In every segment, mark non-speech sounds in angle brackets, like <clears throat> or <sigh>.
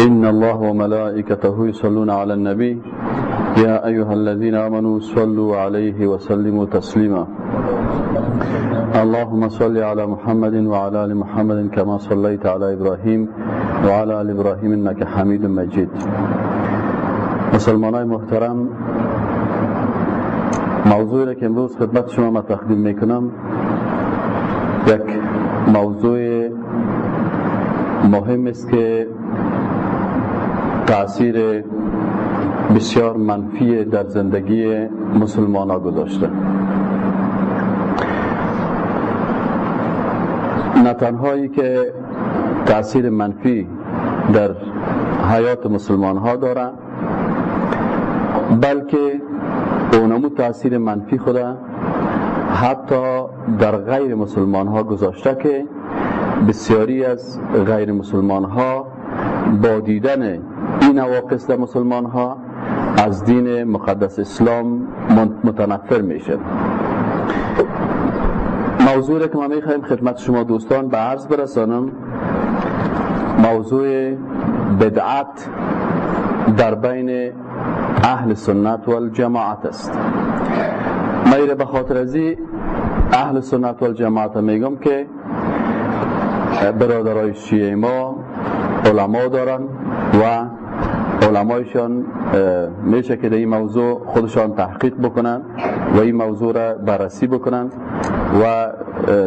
إن الله وملائكته يصلون على النبي. يا أيها الذين آمنوا صلوا عليه وسلموا تسليما. اللهم صل على محمد وعلى آل محمد كما صليت على إبراهيم وعلى آل إبراهيم إنك حميد مجيد. مسلمان محترم موضوعی که امروز خدمت شما ما تقدیم میکنم یک موضوع مهم است که تاثیر بسیار منفی در زندگی مسلمان ها گذاشته. نه تنهایی که تاثیر منفی در حیات مسلمان ها داره بلکه اونمو تاثیر منفی خدا حتی در غیر مسلمان ها گذاشته که بسیاری از غیر مسلمان ها با دیدن این نواقص در مسلمان ها از دین مقدس اسلام متنفر میشه. موضوع که ما می‌خوایم خدمت شما دوستان به عرض برسانم موضوع بدعت در بین اهل سنت و الجماعت است میره به خاطر ازی اهل سنت و الجماعت میگم که برادرای شیعه ما علما دارن و علمایشان میشه که در این موضوع خودشان تحقیق بکنن و این موضوع را بررسی بکنن و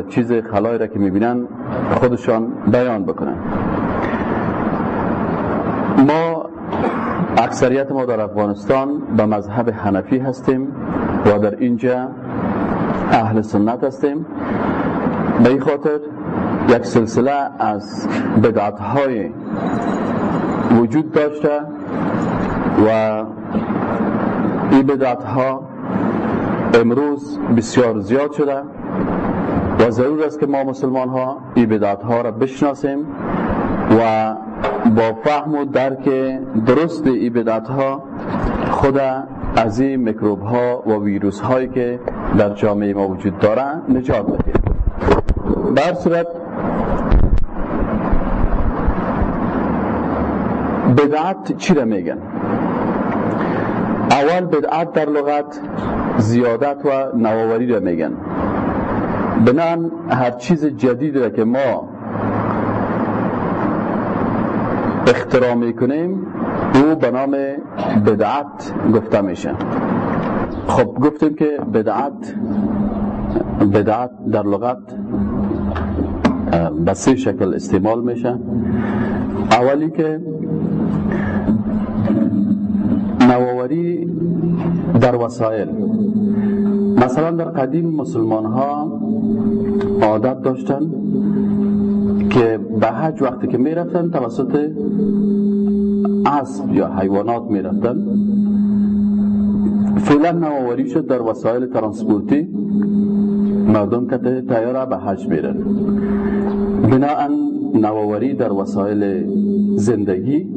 چیز خلای را که می‌بینن خودشان بیان بکنن. ما اکثریت ما در افغانستان به مذهب حنفی هستیم و در اینجا اهل سنت هستیم. به این خاطر یک سلسله از بدعت های وجود داشته و این بدعت ها امروز بسیار زیاد شده و ضرور است که ما مسلمان ها این بدعت ها را بشناسیم و با فهم و درک درست این بدعت ها خود از این میکروب ها و ویروس هایی که در جامعه ما وجود داره نجات بدیم بر صورت بدعت چی را میگن؟ اول بدعت در لغت زیادت و نوآوری را میگن. بنان هر چیز جدید را که ما اختراع می‌کنیم او به نام بدعت گفته میشه. خب گفتیم که بدعت بدعت در لغت به شکل استعمال میشه. اولی که نوآوری در وسایل مثلا در قدیم مسلمان ها عادت داشتن که به حج وقتی که می رفتن توسط اسب یا حیوانات می رفتن فعلا نوآوری شد در وسایل ترانسپورتی. مردم که تیاره به حج میرن. بناهن نوآوری در وسایل زندگی.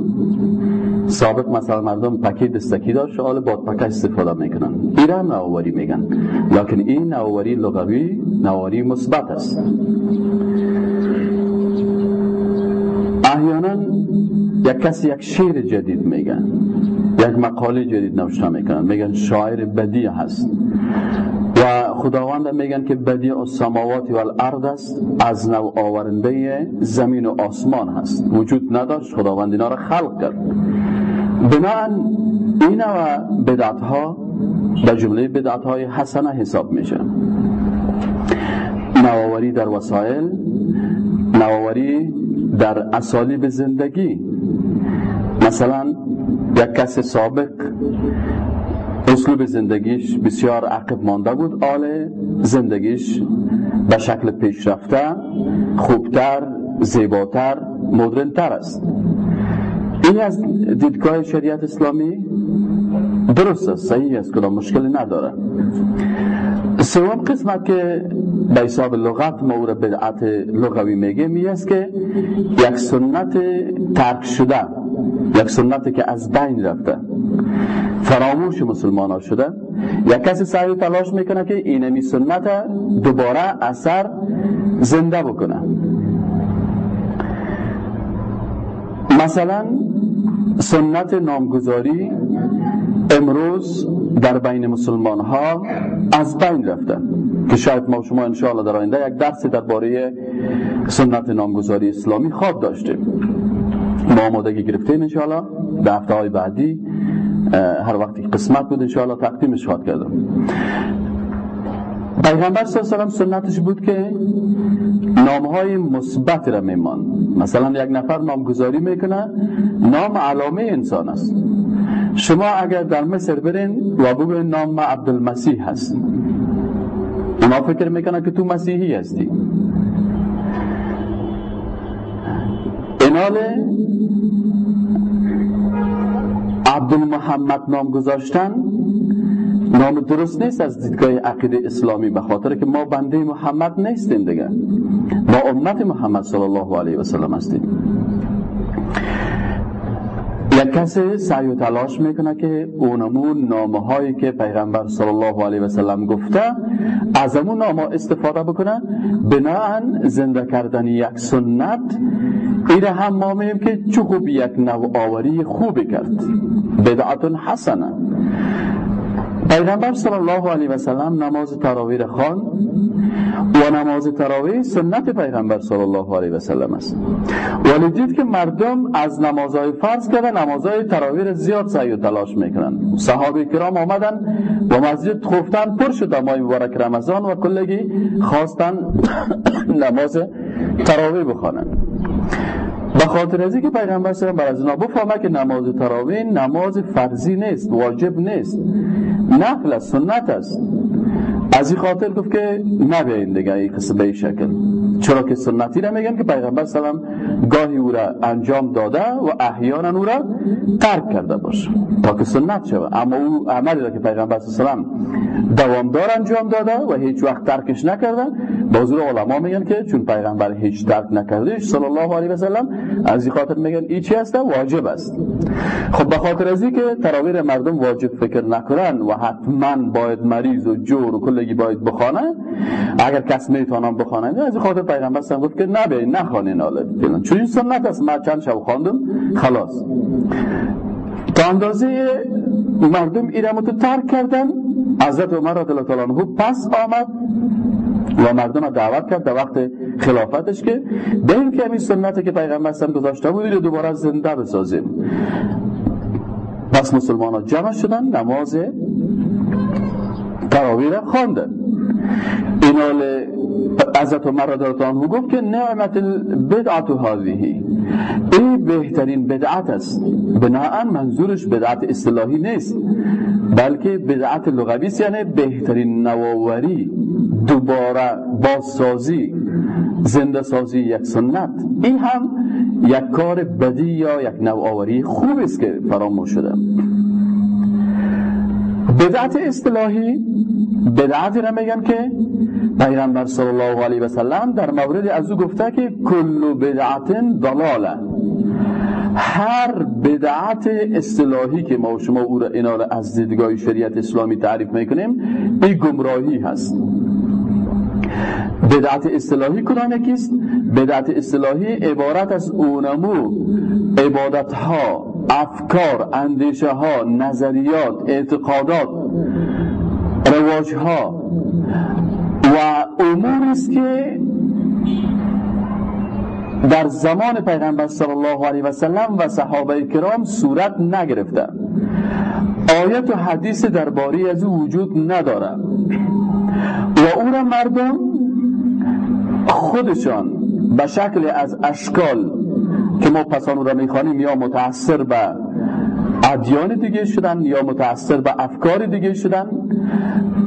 سابق مثلا مردم پکی دستکی داشت حال با پکه استفاده می‌کنن. ایران نوآوری میگن. لکن این نوآوری لغوی نوآوری مثبت است. احیانا یک کسی یک شعر جدید میگن. یک مقاله جدید نوشته می‌کنن. میگن شاعر بدیع هست. و خداوند میگن که بدیع السماوات و الارض است. از نو آورنده زمین و آسمان هست. وجود نداشت. خداوند اینا را خلق کرد. بناهن این و بدعت ها به جمله بدعت های حسنه حساب میشه. نوآوری در وسایل نوآوری در اسالیب زندگی. مثلا یک کس سابق اسلوب زندگیش بسیار عقب مانده بود آل زندگیش به شکل پیشرفته خوبتر زیباتر مدرنتر است. این از دیدگاه شریعت اسلامی درست است صحیح است کدام مشکلی نداره. سوم قسمت که به حساب لغت ما او را بدعت لغوی میگه می است که یک سنت ترک شده یک سنتی که از بین رفته فراموش مسلمان ها شده. یک کسی سعی تلاش می‌کنه که اینمی سنت دوباره اثر زنده بکنه. مثلا سنت نامگذاری امروز در بین مسلمان ها از بین رفته که شاید ما شما انشاءالله در آینده یک درسی درباره سنت نامگذاری اسلامی خواب داشتیم. ما آمادگی گرفتیم انشاءالله. به هفته های بعدی هر وقتی قسمت بود انشاءالله تقدیمش خواهد کردم. پیغمبر صلی الله علیه سنتش بود که نامهای مثبت را میمان مثلا یک نفر نامگذاری می‌کنه نام علامه انسان است. شما اگر در مصر برین و بگوین نام عبدالمسیح هست. اونا فکر می‌کنه که تو مسیحی هستی. انال عبدالمحمد نام گذاشتن نام درست نیست از دیدگاه عقیده اسلامی به خاطر که ما بنده محمد نیستیم دیگه. ما امت محمد صلی الله علیه و سلم هستیم. یک کسی سعی و تلاش می‌کنه که اونمون نامه هایی که پیغمبر صلی الله علیه و سلم گفته از امون نامه استفاده بکنه. بناهن زنده کردن یک سنت ایره هم ما میگیم که چه خوب یک نوآوری خوبی کرد. بدعت حسنه. پیغمبر صلی الله علیه و سلم نماز تراویر خان و نماز تراویح سنت پیغمبر صلی الله علیه و سلم است. ولی دید که مردم از نمازهای فرض کرده نمازهای تراویح زیاد سعی و تلاش می‌کنن صحابه کرام آمدن و مسجد خفتن پر شد. ماه مبارک رمضان و کلگی خواستن <coughs> نماز تراویح بخوانن به خاطر از که پیغمبر صلی بر از اینا بفهمه که نماز تراویح نماز فرضی نیست واجب نیست. نفل سنت است. از این خاطر گفت که نبیاین دیگه این قصه به این شکل. چرا که سنتی را میگن که پیغمبر سلام گاهی او را انجام داده و احیانا او را ترک کرده باشه. تا که سنت شود. اما او عملی را که پیغمبر سلام دوامدار انجام داده و هیچ وقت ترکش نکرده با حضور علما میگن که چون پیغمبر هیچ ترک نکردهش صلی الله علیه و سلم از این خاطر میگن این چی است؟ واجب است. خب به خاطر از که تراویر مردم واجب فکر نکنن و حتما باید مریض و جور و کلگی باید بخوانه اگر کس می‌تونم بخوانه از خاطر پیغمبر سلام گفت که نبی نخوانین حالا چون این سنت است من چند شب خواندم خلاص. تا اندازه مردم ایرمتو ترک کردن حضرت عمر رضی الله عنه پس آمد و مردم دعوت کرد در وقت خلافتش که به که همین سنت که پیغمبر سلام گذاشته بود رو دوباره زنده بسازیم. پس مسلمان ها جمع شدن نماز تراویر خواندن. اینال حضرت عمر رضی الله گفت که نعمت البدعت هذه. این بهترین بدعت است. بناهن منظورش بدعت اصطلاحی نیست بلکه بدعت لغوی یعنی بهترین نوآوری دوباره بازسازی زنده سازی یک سنت. این هم یک کار بدی یا یک نوآوری خوب است که فراموش شده. بدعت اصطلاحی بدعتی را میگن که پیغمبر صلی الله علیه و سلم در مورد از او گفته که کل بدعت ضلاله. هر بدعت اصطلاحی که ما و شما او را اینا از دیدگاه شریعت اسلامی تعریف می‌کنیم این گمراهی هست. بدعت اصطلاحی کدام یکیست؟ بدعت اصطلاحی عبارت از اونمو عبادت ها افکار اندیشه ها نظریات اعتقادات رواج ها و امور است که در زمان پیغمبر صلی الله علیه و سلم و صحابه کرام صورت نگرفته. آیت و حدیث درباره از او وجود نداره. و او را مردم خودشان به شکل از اشکال که ما پسان را می‌خوانیم یا متأثر به ادیان دیگه شدن یا متأثر به افکار دیگه شدن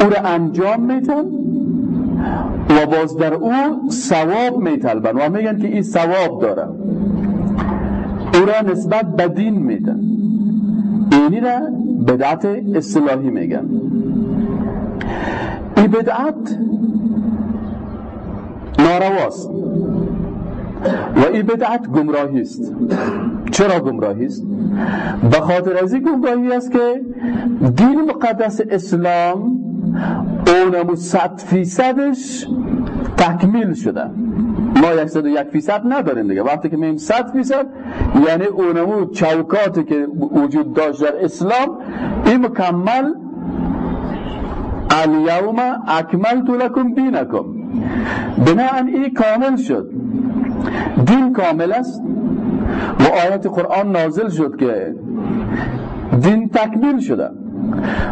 او را انجام میتن و باز در او ثواب میطلبن و میگن که این ثواب داره او را نسبت به دین میدن. اینی را بدعت اصطلاحی میگن. این بدعت نارواست. و این بدعت گمراهی است. چرا گمراهی است؟ به خاطر از این گمراهی است که دین مقدس اسلام اونمو صد فیصدش تکمیل شده. ما 101 فیصد نداریم دیگه. وقتی که میم 100 فیصد یعنی اونمو چوکاتی که وجود داشت در اسلام این مکمل الیوم اکملت لکم دینکم. بناهن این کامل شد. دین کامل است. و آیت قرآن نازل شد که دین تکمیل شده.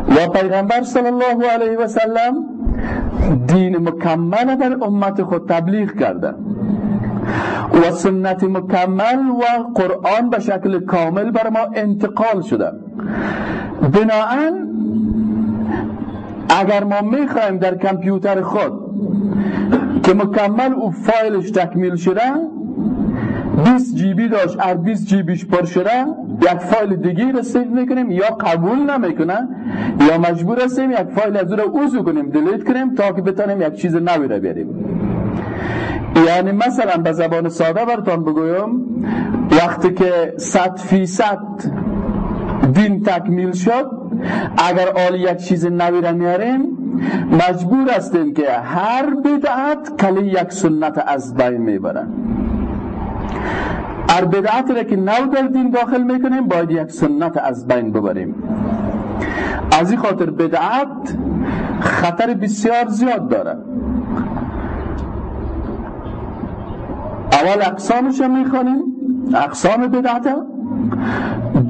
و پیغمبر صلی الله علیه و سلم دین مکمل در امت خود تبلیغ کرده. و سنت مکمل و قرآن به شکل کامل بر ما انتقال شده. بناهن اگر ما می‌خوایم در کامپیوتر خود که مکمل او فایلش تکمیل شده 20 GB داشت هر 20 GB ش پر شده یک فایل دیگه رو save می‌کنیم یا قبول نمی‌کنه یا مجبور هستیم یک فایل از رو اوزو کنیم delete کنیم تا که بتانیم یک چیز نوی رو بیاریم. یعنی مثلا به زبان ساده برتان بگویم وقتی که صد فیصد دین تکمیل شد اگر آل یک چیز نوی را میاریم مجبور هستیم که هر بدعت کلی یک سنت از بین می‌برن. هر بدعت را که نو در دین داخل می‌کنیم باید یک سنت از بین ببریم. از این خاطر بدعت خطر بسیار زیاد داره اول اقسامش رو می‌خوانیم. اقسام بدعت.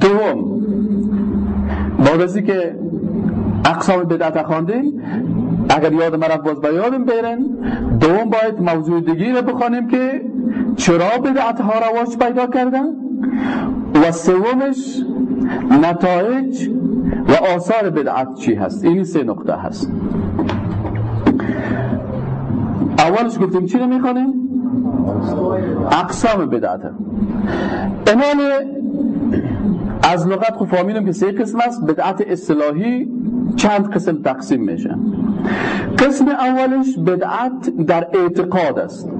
دوم بعد که اقسام بدعت خواندیم اگر یاد مرف باز با یادم بیرن دوم باید موضوع دیگی رو بخوانیم که چرا بدعت ها رواج پیدا کردن. و سومش نتایج و آثار بدعت چی هست؟ این سه نقطه هست. اولش گفتیم چی رو می‌خوانیم؟ اقسام بدعت. امال از لغت خب فهمیدم که سه قسم است. بدعت اصطلاحی چند قسم تقسیم میشه. قسم اولش بدعت در اعتقاد است.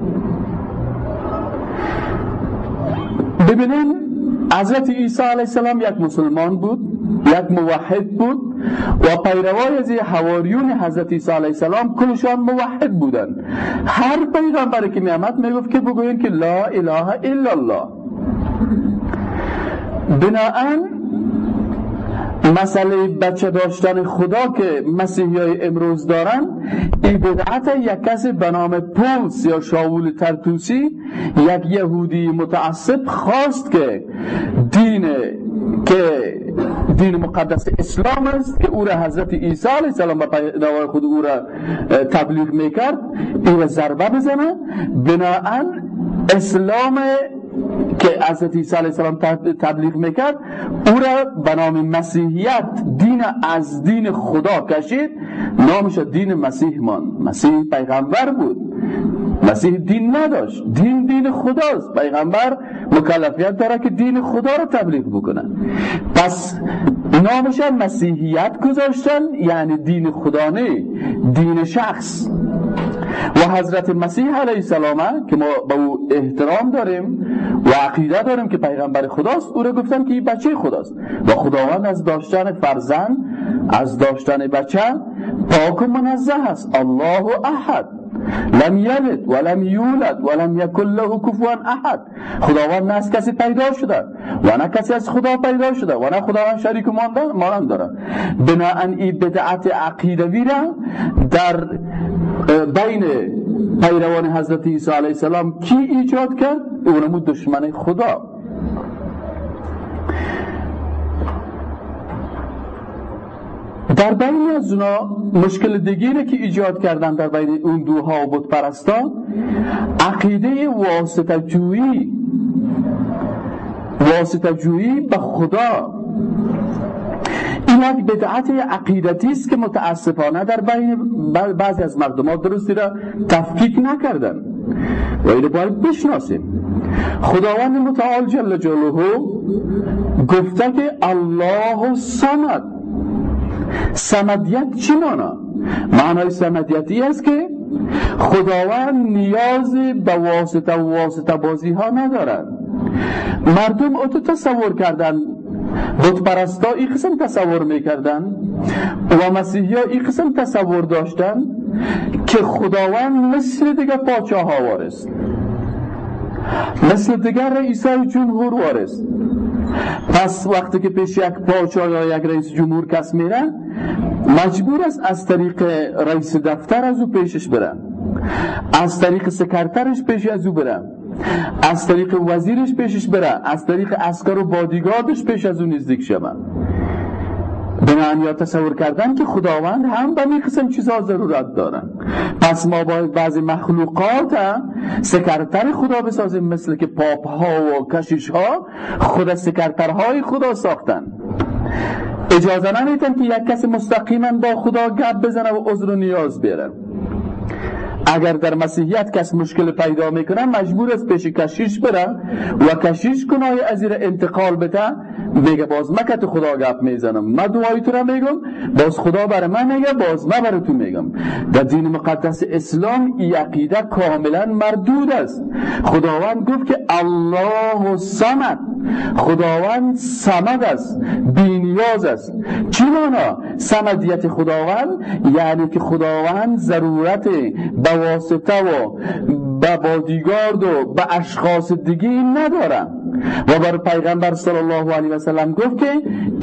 ببینیم حضرت عیسی علیه السلام یک مسلمان بود یک موحد بود و پیروای از حواریون حضرت عیسی علیه السلام کلشان موحد بودند هر پیغمبری که میامد می‌گفت که بگوین که لا اله الا الله. بناهن مسئله بچه داشتن خدا که مسیحی های امروز دارن این بدعت یک کسی به نام پولس یا شاول ترتوسی یک یهودی متعصب خواست که دین که دین مقدس اسلام است که او را حضرت عیسی علیه السلام به پیداوار خود او را تبلیغ می‌کرد این را ضربه بزنه. بناهن اسلام که حضرت عیسی علیه السلام تبلیغ می‌کرد او را به نام مسیحیت دین از دین خدا کشید. نامش دین مسیح مان مسیح پیغمبر بود. مسیح دین نداشت. دین دین خداست. پیغمبر مکلفیت داره که دین خدا رو تبلیغ بکنه پس نامش مسیحیت گذاشتن یعنی دین خدا نه دین شخص. و حضرت مسیح علیه السلام که ما به او احترام داریم و عقیده داریم که پیغمبر خداست او را گفتن که این بچه خداست. و خداوند از داشتن فرزند از داشتن بچه پاک و منزه است. الله احد. لم یلد ولم یولد ولم یکن له کفوا احد. خداوند نه از کسی پیدا شده و نه کسی از خدا پیدا شده و نه خداوند شریک مانند داره بناهن این بدعت عقیدوی را در بین پیروان حضرت عیسی علیه السلام کی ایجاد کرد؟ اونمو دشمن خدا. در بین از اونا مشکل دیگه که ایجاد کردن در بین اون دوها و بود پرستان عقیده واسطه جویی واسطه جویی به خدا. این یک بدعت عقیدتی است که متاسفانه در بین بعضی از مردم درستی را تفکیک نکردن. و اینو باید بشناسیم. خداوند متعال جل جلاله گفته که الله سمد سمدیت چی مانا؟ معنای سمدیتی است که خداوند نیازی به واسطه و واسطه بازی ها ندارد. مردم اتو تصور کردن بود پرستا این قسم تصور می‌کردن و مسیحی ها این قسم تصور داشتن که خداوند مثل دیگه پاچه ها وارست مثل دیگر رئیسای جمهور وارست پس وقتی که پیش یک پاچا یا یک رئیس جمهور کس میره مجبور است از طریق رئیس دفتر از او پیشش بره از طریق سکرترش پیش از او بره. از طریق وزیرش پیشش بره از طریق عسکر و بادیگاردش پیش از او نزدیک شوه به یا تصور کردن که خداوند هم به می قسم چیزها ضرورت دارن پس ما باید بعضی مخلوقات هم سکرتر خدا بسازیم مثل که پاپ ها و کشیش ها خود سکرترهای خدا ساختن. اجازه نمیتن که یک کسی مستقیما با خدا گپ بزنه و عذر و نیاز بیاره. اگر در مسیحیت کس مشکل پیدا می‌کنه مجبور است پیش کشیش بره و کشیش کنای از انتقال بده. میگه باز مکت خدا گپ می‌زنم. من دعای تو را میگم باز خدا برای من میگه باز من برای تو میگم. در دین مقدس اسلام این عقیده کاملا مردود است. خداوند گفت که الله سمد خداوند سمد است. بینیاز است. چی مانا سمدیت خداوند یعنی که خداوند ضرورت به واسطه و به بادیگارد و به اشخاص دیگه ندارن و بر پیغمبر صلی الله علیه و سلم گفت که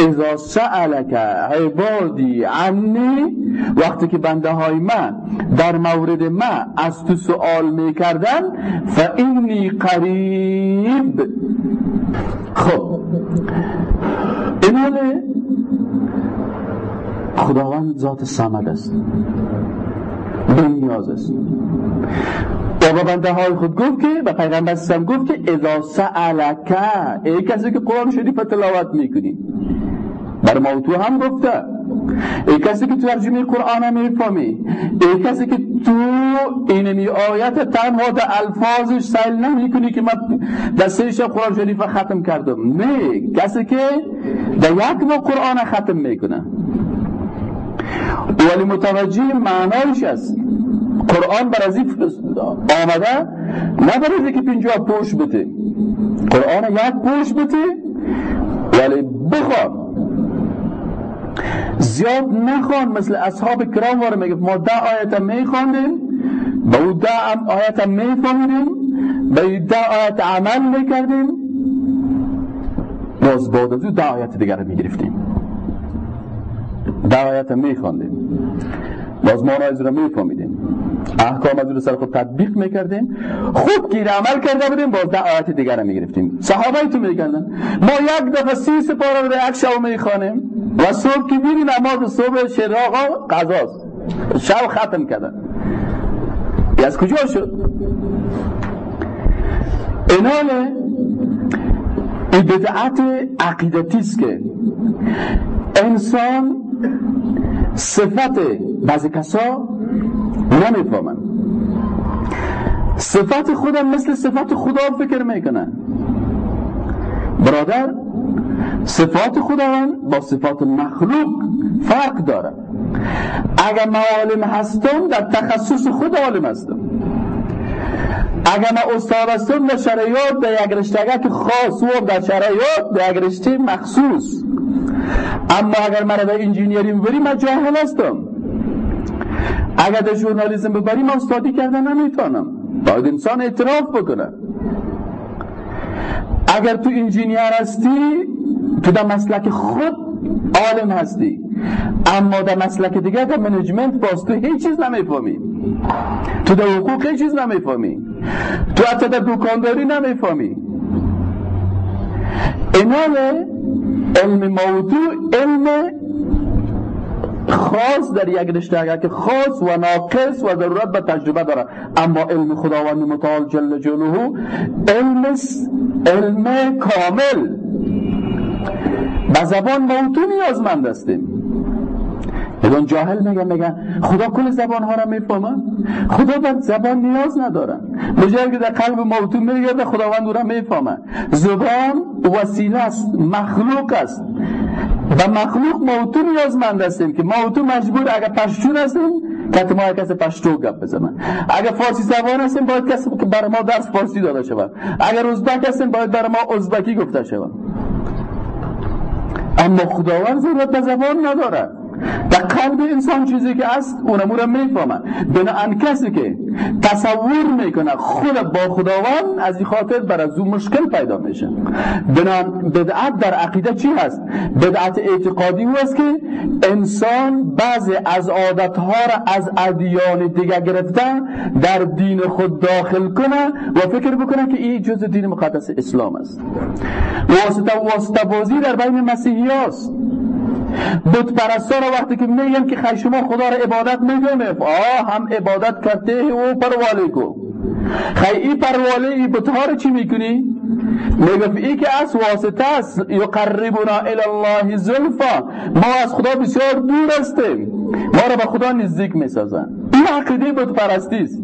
اذا سألک عبادی عنی وقتی که بنده های من در مورد من از تو سوال می‌کردن فانی قریب خب. این خداوند ذات سمد است. به نیاز است. و بنده های خود گفت که به پیغمبر سم گفت که اذا سألک. ای کسی که قرآن شریف تلاوت می‌کنی. بر ما تو هم گفته. ای کسی که ترجمه قرآن می‌فهمی ای کسی که تو اینمی آیت تنها در الفاظش سیل نمی کنی که من در سه شب قرآن شریف ختم کردم. نه کسی که در یک با قرآن ختم می‌کنه. ولی متوجه معنایش است. قرآن بر از آمده نه بر که پینجا پوش بده. قرآن یک پوش بده ولی بخوان زیاد نخوان مثل اصحاب کرام واره میگه ما ده آیت میخواندیم به او ده آیت میفهمیدیم به ده آیت عمل می‌کردیم. باز بعد از او ده آیت دیگر می‌گرفتیم. ده آیت میخواندیم. باز ما را میفهمیدیم. احکام از رو سر خود تطبیق می‌کردیم. خود گیر عمل کرده بودیم باز ده آیت دیگر رو می‌گرفتیم. صحابه تو می‌کردن ما یک دفعه سی سپاره رو یک شب می‌خوانیم. و صبح که میری نماز صبح شراغا قضاست. شب ختم کردن. از کجا شد؟ اینال این بدعت عقیدتی است که انسان صفت بعضی کسا نمی‌فهمن. صفت خودم مثل صفت خدا فکر می‌کنن. برادر صفات خداوند با صفات مخلوق فرق داره. اگر ما عالم هستم در تخصص خود عالم هستم. اگر ما استاد هستم در شرایط در یک رشتگک خاص و در شرایط در یک رشته مخصوص. اما اگر مرا به engineering بری من جاهل هستم. اگر در ژورنالیسم ببری من استادی کردن نمی‌تونم. باید انسان اعتراف بکنه. اگر تو انجینیر هستی تو در مسلک خود عالم هستی. اما در مسلک دیگه در منیجمنت باز تو هیچ چیز نمی‌فهمی. تو در حقوق هیچ چیز نمی‌فهمی. تو حتی در دکانداری نمی‌فهمی. ایناله علم موضوع علم خاص در یک رشته که خاص و ناقص و ضرورت به تجربه داره. اما علم خداوند متعال جل جلاله علم علم کامل. به زبان موضوع نیازمند هستیم. بدون جاهل میگن میگن خدا کل زبان ها را می‌فهمه. خدا به زبان نیاز نداره. مجرد که در قلب موضوع میگرده خداوند او را می‌فهمه. زبان وسیله است مخلوق است. و مخلوق موضوع نیازمند هستیم که موضوع مجبور اگر پشتون هستیم که ما کسی پشتو گپ بزنن اگر فارسی زبان هستیم باید کسی که برای ما درس فارسی داده شود. اگر ازبک هستیم باید برای ما ازبکی گفته شود. اما خداوند ضرورت به زبان نداره در قلب انسان چیزی که است اونمو را می‌فهمن. بنابراین کسی که تصور می‌کنه خود با خداوند از این خاطر بر از او مشکل پیدا میشه. بنان بدعت در عقیده چی هست؟ بدعت اعتقادی او است که انسان بعضی از عادتها را از ادیان دیگه گرفته در دین خود داخل کنه و فکر بکنه که این جز دین مقدس اسلام است. واسطه واسطه بازی در بین مسیحی هست بود پرستا را وقتی که میگن که خیلی شما خدا را عبادت می‌کنه. آه هم عبادت کرده و پرواله کو خیلی ای ای بتها را چی می‌کنی؟ می‌گفت ای که از واسطه است یقربنا الله زلفا. ما از خدا بسیار دور هستیم. ما را به خدا نزدیک می‌سازن. این عقیده بود پرستی است.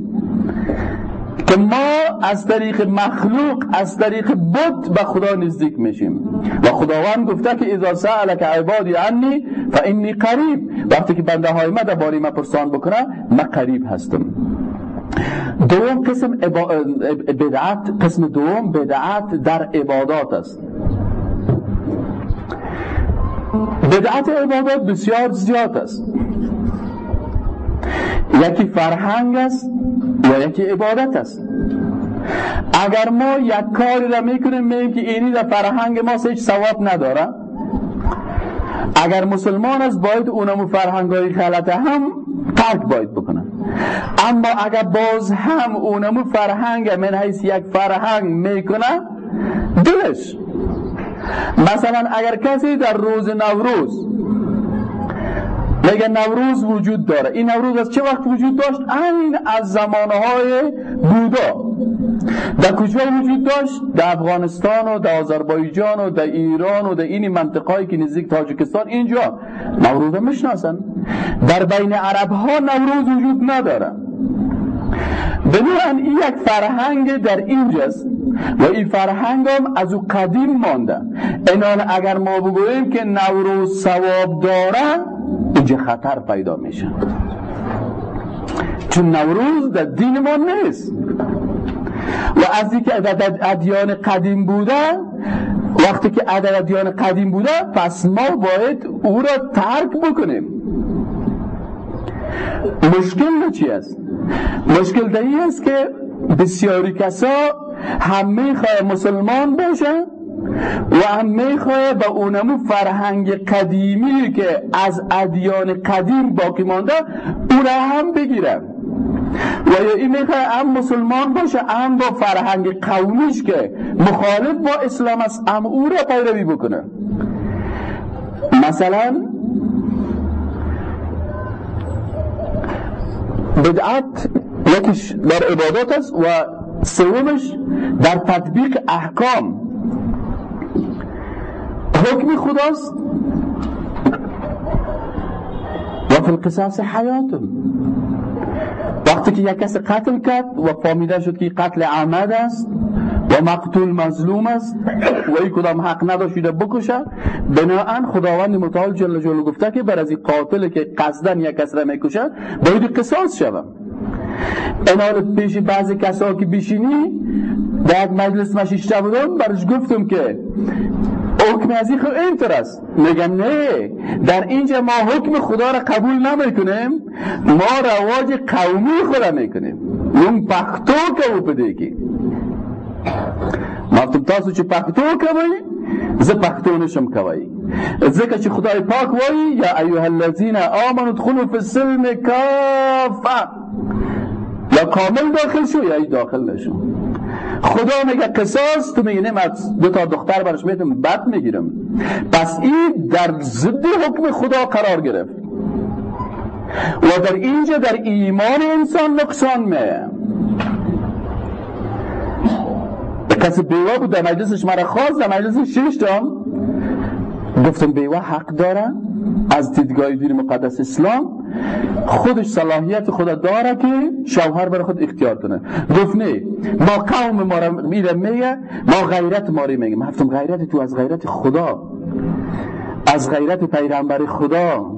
که ما از طریق مخلوق از طریق بت به خدا نزدیک میشیم. و خداوند گفته که اذا سألک عبادی عنی فانی قریب. وقتی که بنده های ما باری ما پرسان بکنه من قریب هستم. دوم قسم بدعت قسم دوم بدعت در عبادات است. بدعت عبادات بسیار زیاد است. یکی فرهنگ است یا یکی عبادت است. اگر ما یک کاری را می‌کنیم میگیم که اینی در فرهنگ ما هیچ ثواب نداره. اگر مسلمان است باید اونمو فرهنگ های غلطه هم ترک باید بکنن. اما اگر باز هم اونمو فرهنگ من حیث یک فرهنگ می‌کنه دلش. مثلا اگر کسی در روز نوروز میگه نوروز وجود داره. این نوروز از چه وقت وجود داشت؟ این از زمانهای بودا. در کجا وجود داشت؟ در افغانستان و در آذربایجان و در ایران و در این منطقهایی که نزدیک تاجیکستان. اینجا نوروز می‌شناسن. در بین عرب ها نوروز وجود نداره. بنابراین این یک فرهنگ در اینجاست و این فرهنگ هم از او قدیم مانده. اینان اگر ما بگوییم که نوروز ثواب داره اینجا خطر پیدا میشه چون نوروز در دین ما نیست. و از اینکه ادیان قدیم بوده وقتی که ادیان قدیم بوده پس ما باید او را ترک بکنیم. مشکل چی است؟ مشکل در است که بسیاری کسا هم می‌خواه مسلمان باشن و هم می‌خواه به اونمو فرهنگ قدیمی که از ادیان قدیم باقی مانده او را هم بگیرن. و یا این می‌خواه هم مسلمان باشه هم با فرهنگ قومیش که مخالف با اسلام است هم او را پیروی بکنه. مثلا بدعت یکیش در عبادات است و سومش در تطبیق احکام. حکم خداست. و فی القصاص حیات. وقتی که یک کس قتل کرد و فامیده شد که قتل عمد است و مقتول مظلوم است و این کدام حق نداشته بکشه بناهن خداوند متعال جل جلاله گفته که بر از این قاتل که قصدن یک کس را می‌کشه باید قصاص شود. این پیش بعضی کسا که بشینی در مجلس مشیشته بودم برش گفتم که حکم از این اینطور است. میگن نه در اینجا ما حکم خدا را قبول نمی‌کنیم ما رواج قومی خدا می‌کنیم. اون پختو که او پدیگی مفتم تاسو چې پښتو کوي زه پښتو نشم کوي ځکه چې خدای پاک وایي یا ایها الذین آمنوا ادخلوا فی السلم کافه کامل داخل شو یا داخل نشو. خدا میگه قصاص تو میگه نمت دو تا دختر برش می‌تونم بد می‌گیرم. پس این در ضد حکم خدا قرار گرفت. و در اینجا در ایمان انسان نقصان میه کسی بیوه بود در مجلسش مرا خواست در مجلسش شش گفتم بیوه حق داره از دیدگاه دین مقدس اسلام خودش صلاحیت خود داره که شوهر برای خود اختیار کنه. گفت نه ما قوم ما میره میگه ما غیرت ما میگه. من غیرت تو از غیرت خدا. از غیرت پیغمبر خدا.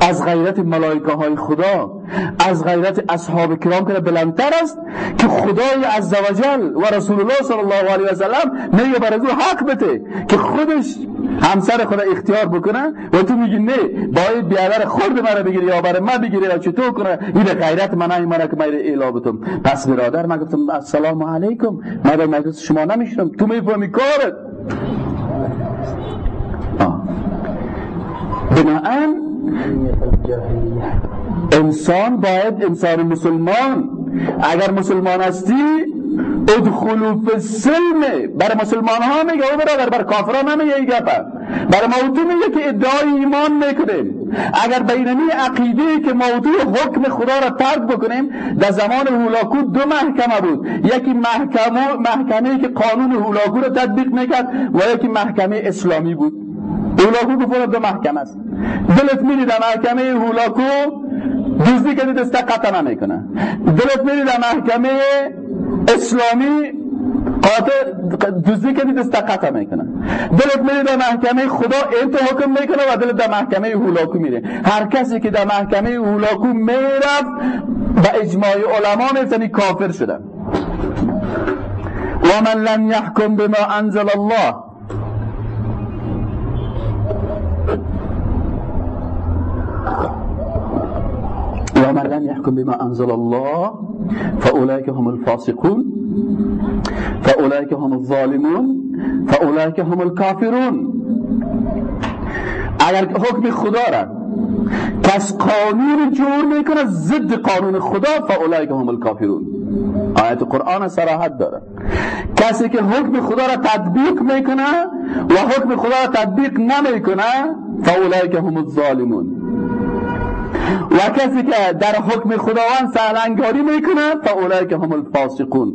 از غیرت ملائکه های خدا از غیرت اصحاب کرام که بلندتر است که خدای عزوجل و رسول الله صلی الله علیه و سلم نه بر از حق بده که خودش همسر خدا اختیار بکنه و تو میگی نه باید بیادر خورد مرا بگیری یا برای من بگیری یا چطور کنه؟ این غیرت من مرا که من اعلا بتم. پس برادر من گفتم السلام علیکم. من در مجلس شما نمیشنم تو می‌فهمی کارت. بناهن انسان باید انسان مسلمان اگر مسلمان هستی ادخلو فی السلم. برای مسلمان ها میگه او برادر بر کافران نمیگه این گپه برای موضوع میگه که ادعای ایمان می‌کنیم اگر بینمی عقیده که موضوع حکم خدا را ترک بکنیم در زمان هولاکو دو محکمه بود. یکی محکمه محکمه که قانون هولاکو را تطبیق می‌کرد و یکی محکمه اسلامی بود. هولاکو گفت دو محکمه است. دلت میری در محکمه هولاکو دزدی که دست قطع نمی‌کنه. دلت میری در محکمه اسلامی قاطع دزدی که دست قطع می‌کنه دلت میره در محکمه خدا این تو حکم می‌کنه و دلت در محکمه هولاکو میره. هر کسی که در محکمه هولاکو می‌رفت و اجماع علما میفتنی کافر شدن. و من لم یحکم بما انزل الله ومن لم يحكم بما أنزل الله فأولئك هم الفاسقون فأولئك هم الظالمون فأولئك هم الكافرون. اگر حکم خدا را کس قانون جور میکنه ضد قانون خدا فأولئک هم الکافرون آیت قرآن صراحت داره. کسی که حکم خدا را تطبیق میکنه و حکم خدا را تطبیق نمیکنه فأولئک هم الظالمون. و کسی که در حکم خداوند سهلنگاری می‌کنه فاولای که هم الفاسقون.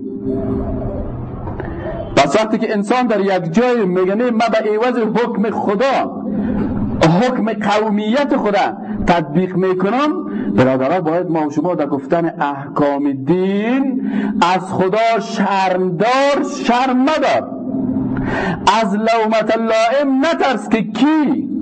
پس وقتی که انسان در یک جای میگه من به عوض حکم خدا حکم قومیت خدا تطبیق می‌کنم برادرها باید ما و شما در گفتن احکام دین از خدا شرمدار شرم مدار. از لومت اللائم نترس که کی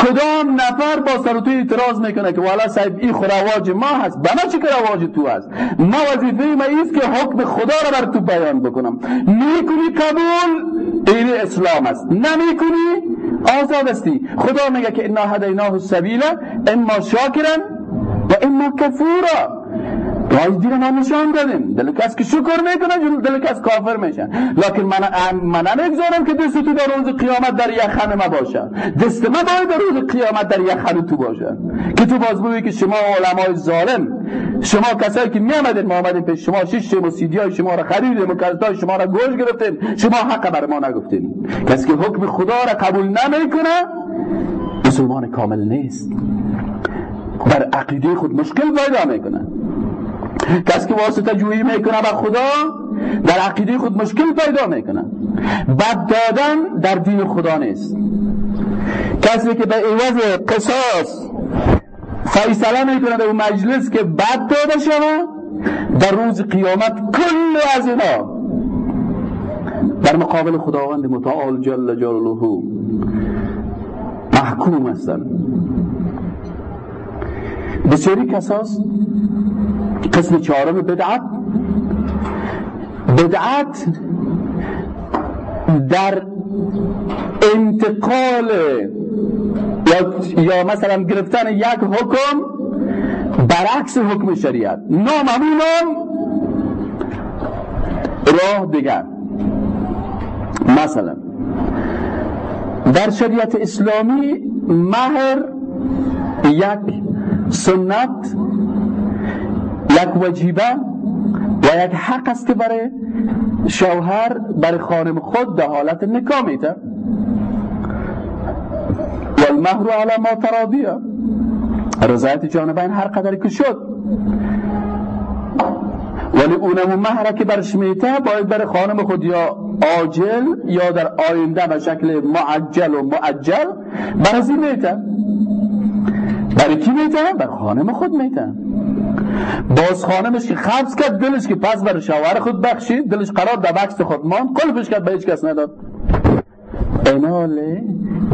کدام نفر با سر تو اعتراض می‌کنه که والا صاحب این خود ما هست؟ به ما چی که تو هست؟ ما وظیفه ما ایست که حکم خدا را بر تو بیان بکنم. می‌کنی قبول؟ این اسلام است. نمی‌کنی؟ آزاد استی خدا میگه که انا هدیناه السبیل اما شاکرن و اما کفورا. راه دین ما نشان دادیم. دل کس که شکر می‌کنه دل کس کافر میشن لکن من من نمی‌گذارم که دست تو در روز قیامت در یخن ما باشه. دست ما باید در روز قیامت در یخن تو باشه. که تو باز بگویی که شما علمای ظالم شما کسایی که میامدین ما آمدیم پیش شما شش و سیدی های شما را خریدیم و شما را گوش گرفتیم. شما حق بر ما نگفتین. کسی که حکم خدا را قبول نمی‌کنه مسلمان کامل نیست. در عقیده خود مشکل پیدا می‌کنه. کسی که واسطه جویی می‌کنه به خدا در عقیده خود مشکل پیدا می‌کنه. بد دادن در دین خدا نیست. کسی که به عوض قصاص فیصله می‌کنه در اون مجلس که بد داده شود در روز قیامت کل از اینا در مقابل خداوند متعال جل جلاله محکوم هستن بسیاری کساست قسم چهارم بدعت بدعت در انتقال یا, یا مثلا گرفتن یک حکم برعکس حکم شریعت. ناممونم راه دیگر. مثلا در شریعت اسلامی مهر یک سنت یک وجیبه و یک حق است که برای شوهر برای خانم خود در حالت نکاح میده. و المهر علی ما ترادیه رضایت جانبین هر قدر که شد. ولی اونم مهره که برش میته باید برای خانم خود یا عاجل یا در آینده به شکل معجل و معجل برزی میته برای کی میته؟ برای خانم خود میته باز خانمش که خبز کرد دلش که پس برای شوهر خود بخشید دلش قرار در بکس خود مان قلبش کرد به هیچ کس نداد. انال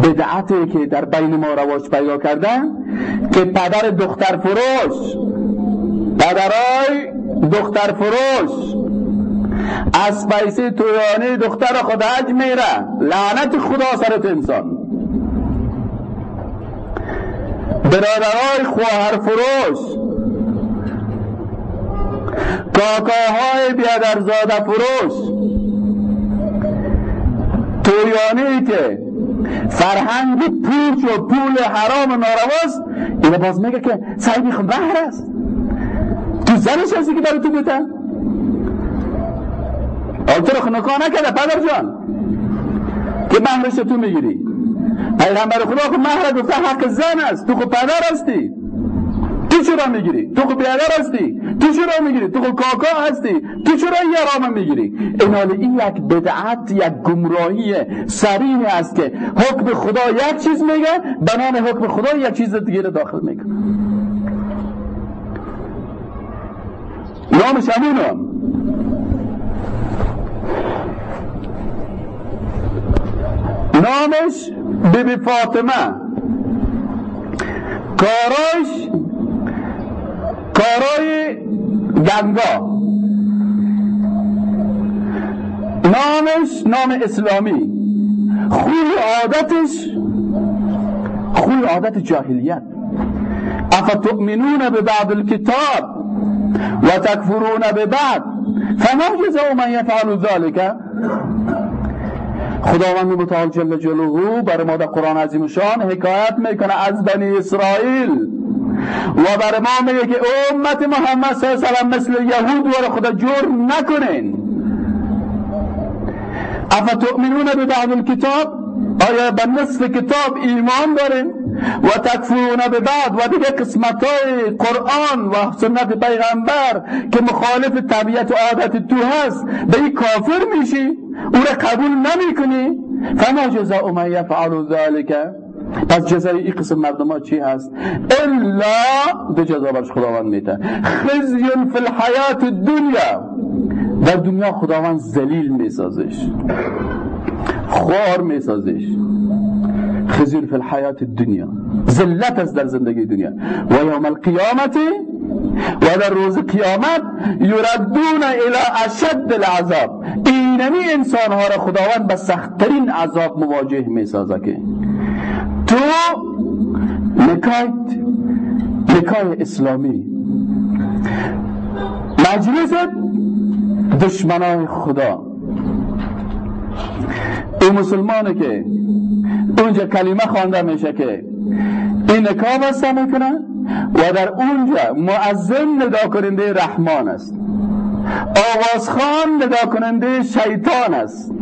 بدعتی که در بین ما رواج پیدا کردن که پدر دختر فروش پدرای دختر فروش از پیسه تویانه دختر خود حج میره. لعنت خدا سرت انسان. برادرای خواهر فروش کاکاهای بیادرزاده فروش. تویانه که فرهنگ پوچ و پول حرام و نارواست اینه باز میگه که سعی خود بهر است. تو زنش هستی که برای تو بتن آل تو رو پدر جان. که مهرش تو می‌گیری. پیغمبر خدا خب مهر گفته حق زن است. تو خب پدر هستی. تو چرا می‌گیری؟ تو خب بیادر هستی. تو چرا می‌گیری؟ تو خب کاکا هستی. تو چرا یارام می‌گیری؟ این این یک بدعت یک گمراهی سریح است که حکم خدا یک چیز میگه به نام حکم خدا یک چیز دیگه داخل می‌کنه. نامش همونم نامش بیبی فاطمه. کاراش کارای گنگا نامش نام اسلامی. خوی عادتش خوی عادت جاهلیت. افتؤمنون به بعد الكتاب و تکفرون به بعد فما جزاء من یفعل ذلك خداوند متعال جل جلاله بر ما در قرآن عظیم شان حکایت می‌کنه از بنی اسرائیل. و بر ما میگه که امت محمد صلی الله علیه مثل یهود و خدا جور نکنین. افتؤمنون به بعض الكتاب؟ آیا به نصف کتاب ایمان دارین؟ و تکفرون به بعد و دیگه قسمت های قرآن و سنت پیغمبر که مخالف طبیعت و عادت تو هست به این کافر میشی؟ او را قبول نمی کنی فما جزاء من یفعل ذلك پس جزای این قسم مردم ها چی هست؟ الا دو جزا برش خداوند میده. خزی فی الحیات دنیا در دنیا خداوند زلیل میسازش. خوار میسازش. خزی فی الحیات دنیا ذلت است در زندگی دنیا. و یوم القیامت و در روز قیامت یردون الى اشد العذاب. اینمی انسان ها را خداوند به سختترین عذاب مواجه می‌سازه که تو نکایت نکای اسلامی. مجلس دشمنای خدا. این مسلمانه که اونجا کلمه خوانده میشه که این نکاح بسته می‌کنه و در اونجا معظم ندا کننده رحمان است. آوازخان ندا کننده شیطان است.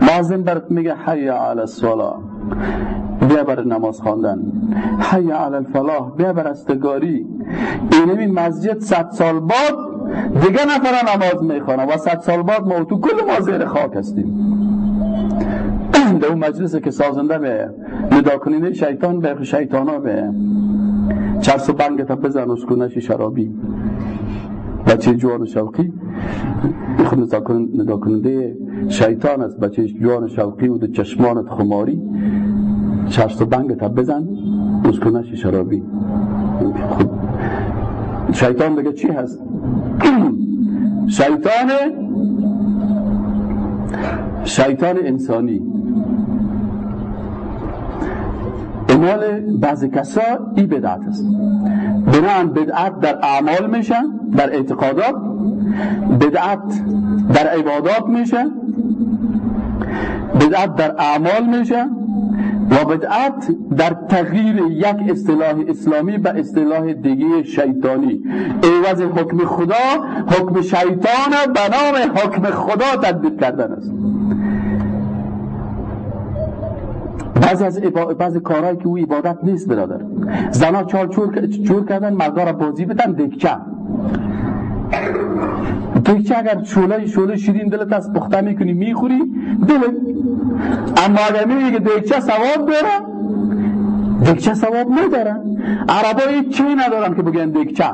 لازم برات میگه حی علی الصلاه بیا بر نماز خواندن. حی علی الفلاح بیا بر استگاری. اینمی مسجد صد سال بعد دیگه نفر نماز می‌خوانه و صد سال بعد ما تو کل ما زیر خاک هستیم. در اون مجلس که سازنده به ندا کننده شیطان به شیطان ها به. چرس و بنگ تا بزن اسکونش شرابی. بچه جوان شوقی. خود ندا کننده شیطان است. بچه جوان شوقی و چشمانت خماری. چرس و بنگ تا بزن اسکونش شرابی. خود شیطان بگه چی هست؟ <clears throat> شیطان شیطان انسانی. اعمال بعض کسا ای بدعت است. بنابراین بدعت در اعمال میشه در اعتقادات. بدعت در عبادات میشه. بدعت در اعمال میشه. و بدعت در تغییر یک اصطلاح اسلامی به اصطلاح دیگه شیطانی. عوض حکم خدا حکم شیطان به نام حکم خدا تدبیر کردن است. بعضی از بعضی کارهایی که او عبادت نیست برادر. زنا چال چور, چور کردن مردا را بازی بدن دکچه دکچه اگر شوله شوله شیرین دلت از پخته می‌کنی می‌خوری دلت. اما اگر میگه دکچه ثواب داره دکچه ثواب نداره. عربا چی ندارن که بگن دکچه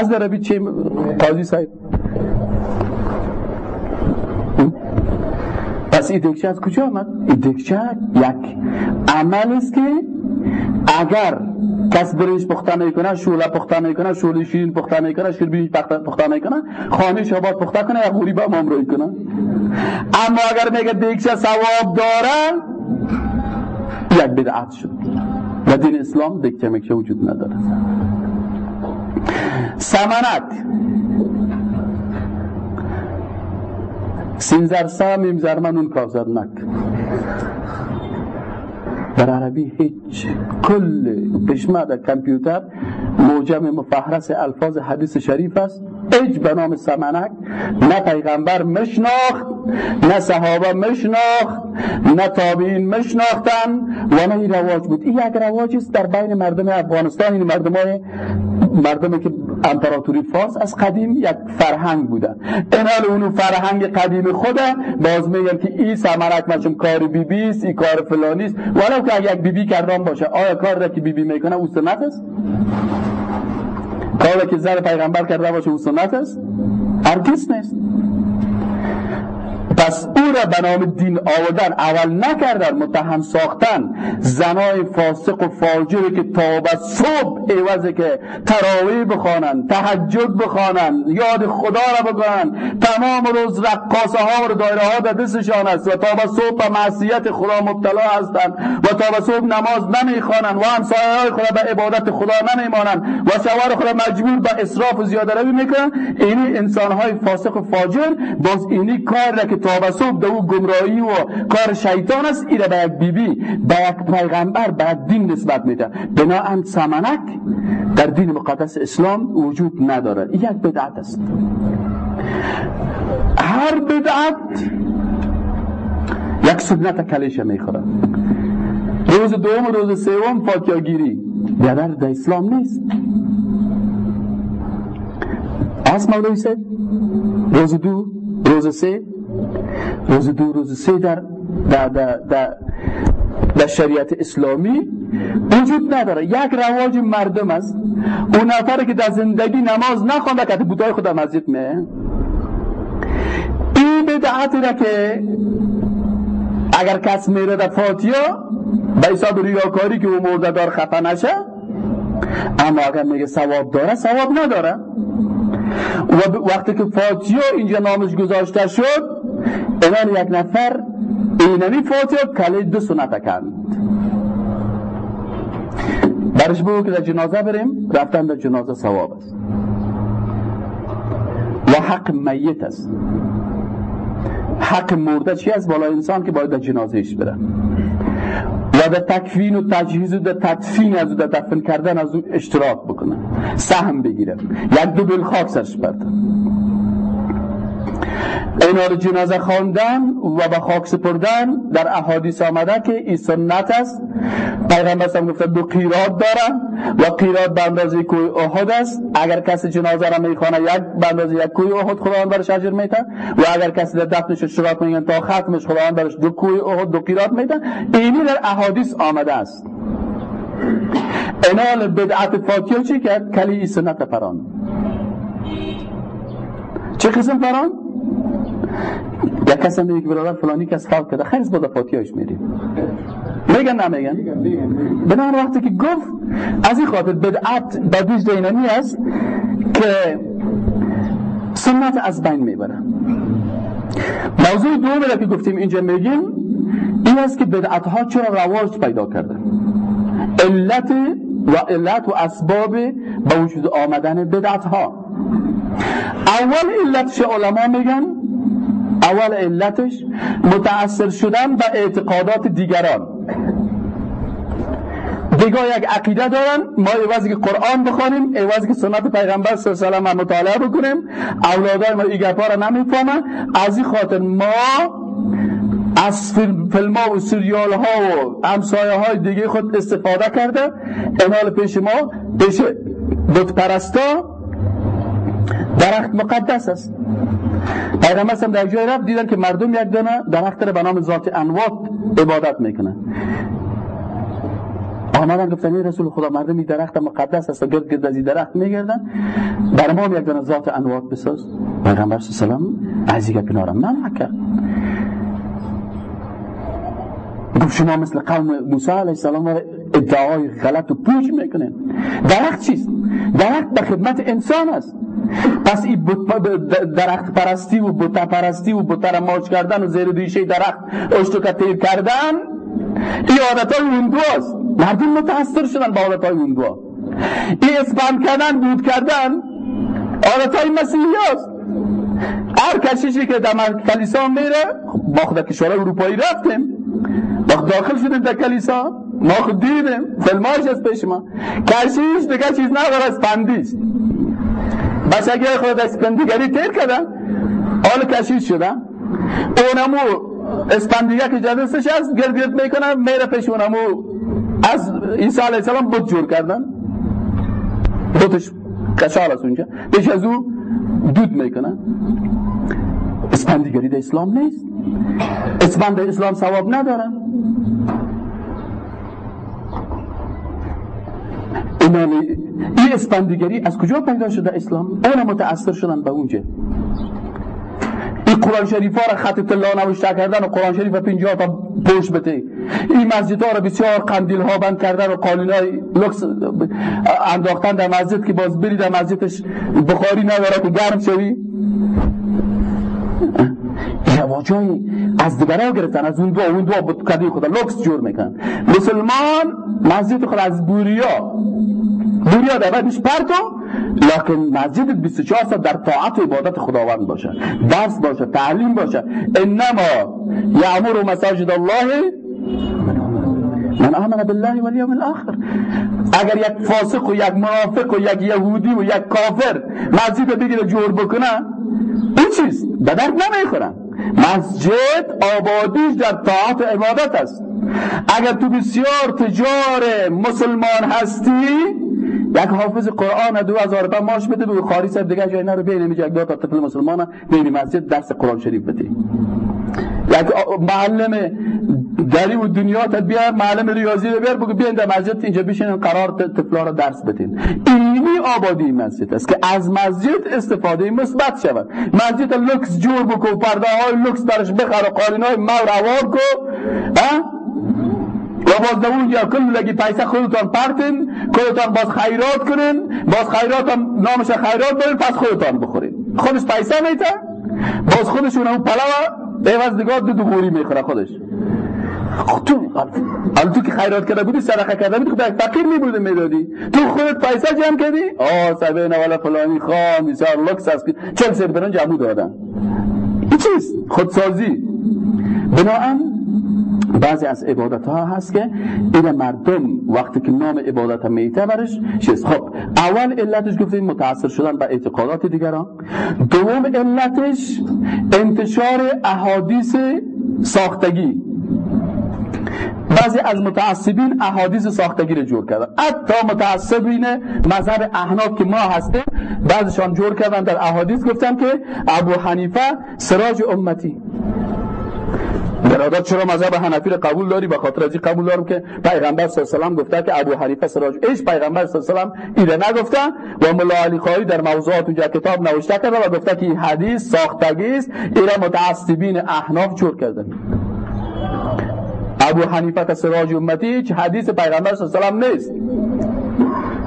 از در چه قاضی صاحب. پس این دکچه از کجا آمد؟ این دکچه یک عمل است که اگر کس برنج پخته کنه شوله پخته کنه شوله شیرین پخته کنه شیرین پخته کنه خانه شابات پخته کنه یا غوری با امروی کنه. اما اگر میگه دیگچه ثواب داره یک بدعت شد. و دین اسلام دکچه مکچه وجود نداره. سمنک سینزرسا میمزرمنون کافزرنک در عربی هیچ کل قشمه در کمپیوتر موجم مفهرس الفاظ حدیث شریف است. اج به نام سمنک. نه پیغمبر مشناخت نه صحابه مشناخت نه تابعین مشناختن و نه این رواج بود. این یک رواج است در بین مردم افغانستان. این مردم های مردمی که امپراتوری فارس از قدیم یک فرهنگ بوده. اینال اونو فرهنگ قدیم خوده باز میگن که این سمرک مچم کار بی است این کار فلانی است. ولو که یک بی بی کردن باشه آیا کار را که بی بی می‌کنه او سنت است؟ کار که زن پیغمبر کرده باشه او سنت است؟ هرگز نیست. پس او را به نام دین آوردن اول نکردن متهم ساختن. زنای فاسق و فاجری که تا به صبح عوضی که تراوی بخوانند تهجد بخوانند یاد خدا را بکنن تمام روز رقاصه ها و دایره ها در دستشان است و تا به صبح به معصیت خدا مبتلا هستند و تا به صبح نماز نمی‌خوانند و همسایه های خدا به عبادت خدا نمیمانند و شوهر خدا مجبور به اسراف و زیاده روی می‌کنن اینی انسان های فاسق و فاجر باز اینی کار را که صبح به او گمراهی و کار شیطان است ایره به یک بیبی. به یک پیغمبر به یک دین نسبت میده. بناهن سمنک در دین مقدس اسلام وجود نداره. یک بدعت است. هر بدعت یک سنت کلیشه می‌خوره. روز دوم روز سوم فاتیاگیری بیادر در اسلام نیست. از مولوی روز دو روز سه روز دو روز سه در در, در, در, در شریعت اسلامی وجود نداره. یک رواج مردم است. اون نفر که در زندگی نماز نخوانده که بودای خدا مسجد می این بدعتی را که اگر کس میره در فاتیا به حساب ریاکاری که او مرده دار خفه نشه اما اگر میگه ثواب داره ثواب نداره. و وقتی که فاتیا اینجا نامش گذاشته شد اینا یک نفر اینمی فاتیا کلی دو سنت کند. برش بگو که در جنازه بریم رفتن در جنازه ثواب است. و حق میت است. حق مرده چی است؟ بالا انسان که باید در جنازهش بره. و تکفین و تجهیز و در تدفین از او در دفن کردن از او اشتراک بکنه. سهم بگیره. یک دو بل سرش برده اینا رو جنازه خواندن و به خاک سپردن در احادیث آمده که این سنت است. پیغمبر هم گفته دو قیرات دارن و قیرات به اندازه کوی احد است. اگر کسی جنازه را می‌خوانه یک به اندازه یک کوی احد خداوند برش اجر میده و اگر کسی در دفنش اشتراک میگن تا ختمش خداوند برش دو کوی احد دو قیرات میده. اینی در احادیث آمده است. انال بدعت فاتیه چی کرد؟ کلی سنت فران چه قسم فران یک کس هم میگه برادر فلانی کس خلق کرده. خیلی با فاتیهاش میریم. میگن نمیگن بنابراین وقتی که گفت از این خاطر بدعت بدوش دینمی است که سنت از بین می‌بره. موضوع دومی که گفتیم اینجا میگیم این است که بدعت ها چرا رواج پیدا کرده؟ علت و علت و اسباب به وجود آمدن بدعت ها اول علتش علما میگن؟ اول علتش متأثر شدن به اعتقادات دیگران. دیگه یک عقیده دارن ما ایوازی که قرآن بخوانیم ایوازی که سنت پیغمبر صلی الله علیه و مطالعه بکنیم اولادای ما این را نمی‌فهمن. از این خاطر ما از فیلم ها و سریال ها و همسایه های دیگه خود استفاده کرده. انال پیش ما پیش بت پرستا درخت مقدس است. پیغمبر هم در جای رفت دیدن که مردم یک دانه درخت را به نام ذات انوات عبادت می‌کنن. آمدن گفتن رسول خدا مردم این درخت مقدس است گرد گرد از این درخت میگردن. بر ما یک دونه ذات انوات بساز. پیغمبر صلی الله علیه و از این گفت شما مثل قوم موسی علیه السلام ادعای غلط و پوچ می‌کنه درخت چیست؟ درخت به خدمت انسان است. پس این درخت پرستی و بوتا پرستی و بوتا را ماچ کردن و زیر دیشه درخت اشتو تیر کردن این عادت های هندو است مردم متاثر شدن با عادت های هندو این اسپند کردن بود کردن عادت های مسیحی است هر کشیشی که در کلیسا میره ما خود کشور اروپایی رفتیم. وقت داخل شدیم در کلیسا. ما خود دیدیم. فلماش از پیش ما. کشیش دیگه چیز نداره اسپندیست بس اگه خود اسپندیگری تیر کردن حال کشیش شدن اونمو اسپندیگه که جلسش هست گرد گرد می‌کنن میره پیش اونمو. از عیسی علیه السلام بود جور کردن. بودش کشال است اونجا. پیش از او دود می‌کنن. اسپندیگری در اسلام نیست. اسپند اسلام ثواب ندارن این اسپندیگری از کجا پیدا شده اسلام؟ اون متأثر شدن به اونجا این قرآن شریف ها را خط طلا نوشته کردن و قرآن شریف 50 تا پشت بده. این مسجد ها را بسیار قندیل ها بند کردن و قانون های لکس انداختن در مسجد که باز بری در مسجدش بخاری نداره که گرم شوی. جایی از دیگرها گرفتن از اون دو اون دو بود خدا لکس جور میکن. مسلمان مسجد خود از بوریا بوریا در بعدش پرتو لکن مسجد 24 ساعت در طاعت و عبادت خداوند باشه. درس باشه تعلیم باشه. انما یعمر مساجد الله من آمن. بالله و الیوم الاخر. اگر یک فاسق و یک منافق و یک یهودی و یک کافر مسجد بگیره جور بکنه این چیز به درد نمی‌خورن مسجد آبادیش در طاعت و عبادت است. اگر تو بسیار تجار مسلمان هستی یک حافظ قرآن دو هزار روپه ماش بده بگو خاری صاحب دیگه جای نرو بین یک دو تا طفل مسلمان بین مسجد درس قرآن شریف بده یک معلم دری و دنیا تا بیار معلم ریاضی رو بیار بگو بیاین در مسجد اینجا بشینن قرار طفلا رو درس بدین. اینی آبادی مسجد است که از مسجد استفاده مثبت شود. مسجد لکس جور بکو پرده های لکس درش بخر و قالین های مور روار کو. و باز در یا کل لگی پیسه خودتان پرتین خودتان باز خیرات کنین باز خیرات هم نامش خیرات برین پس خودتان بخورین. خودش پیسه میته باز خودش اونم پلاو عوض نگاه دو دو می‌خوره خودش. تو حالا تو که خیرات کرده بودی صدقه کرده بودی خب فقیر میبوده می‌دادی. تو خودت پیسه جمع کردی؟ آه سبین ولا فلانی خان بسیار لکس است چل سر برن جمعو دادن این چیست خودسازی. بناهن بعضی از عبادت ها هست که این مردم وقتی که نام عبادت میته برش چیست خب اول علتش گفتیم متاثر شدن به اعتقادات دیگران. دوم علتش انتشار احادیث ساختگی. بعضی از متعصبین احادیث ساختگی رو جور کردن. حتی متعصبین مذهب احناف که ما هستیم بعضشان جور کردن. در احادیث گفتن که ابو حنیفه سراج امتی. برادر چرا مذهب حنفی رو قبول داری؟ به خاطر از قبول دارم که پیغمبر صلی الله علیه و گفته که ابو حنیفه سراج. ایش پیغمبر صلی الله علیه و اینو نگفته و ملا علی خایی در موضوعات اونجا کتاب نوشته کرده و گفته که این حدیث ساختگی است. اینا متعصبین احناف جور کردن. ابو حنیفه سراج امتی چه حدیث پیغمبر صلی الله علیه و نیست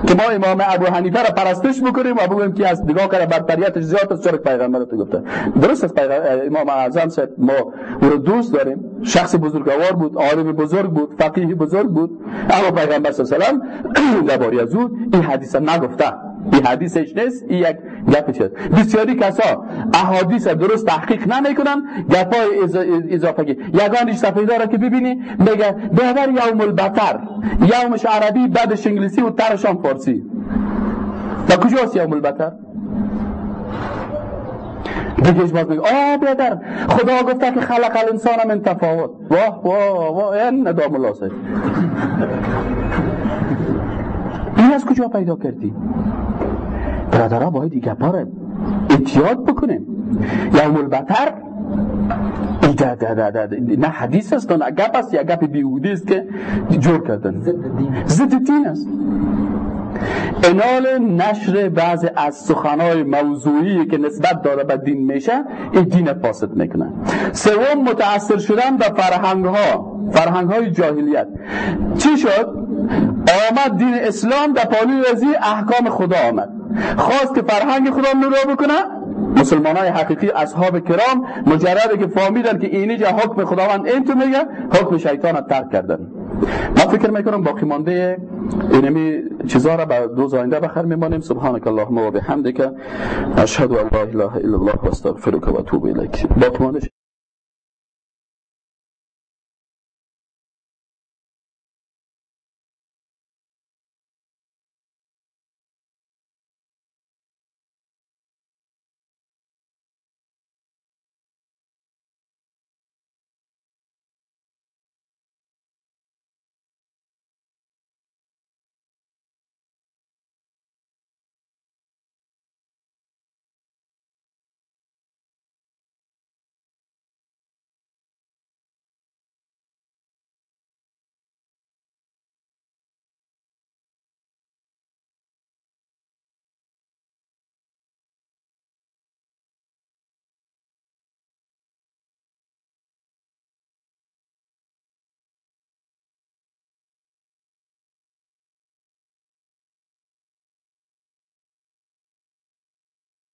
که ما امام ابو حنیفه را پرستش بکنیم و بگویم که از نگاه کرده برتریتش زیاد است چرا پیغمبر تو گفته درست است امام اعظم صاحب ما او رو دوست داریم شخص بزرگوار بود عالم بزرگ بود فقیه بزرگ بود اما پیغمبر صلی الله علیه و درباره از او این حدیث نگفته این حدیثش نیست این یک گپ شد. بسیاری کسا احادیث درست تحقیق نمی‌کنن گپای اضافه یگانش صفحه داره که ببینی میگه بهتر یوم البتر یومش عربی بعدش انگلیسی و ترشان فارسی. و کجاست یوم البتر دیگه باز میگه آه بیادر خدا گفته که خلق الانسان من تفاوت. واه واه واه این ندام الله این از کجا پیدا کردی؟ برادرها باید این گپا اتیاد بکنیم یوم البتر نه حدیث است نه گپ است یا گپ بیهودی است که جور کردن. ضد دین. است. انال نشر بعض از سخنهای موضوعی که نسبت داره به دین میشه این دین فاسد می‌کنه سوم متاثر شدن به فرهنگ ها فرهنگ های جاهلیت. چی شد؟ آمد دین اسلام در پالوی رزی احکام خدا آمد. خواست که فرهنگ خدا نورا بکنه. مسلمان های حقیقی اصحاب کرام مجرد که فهمیدن که اینجا حکم خداوند این تو میگه حکم شیطان ترک کردن. ما فکر می‌کنم باقی مانده اینمی چیزا را به دو زاینده بخیر میمانیم. سبحانك اللهم و بحمدک. اشهد ان لا اله الا الله و استغفرک و اتوب الیک. باقی مانده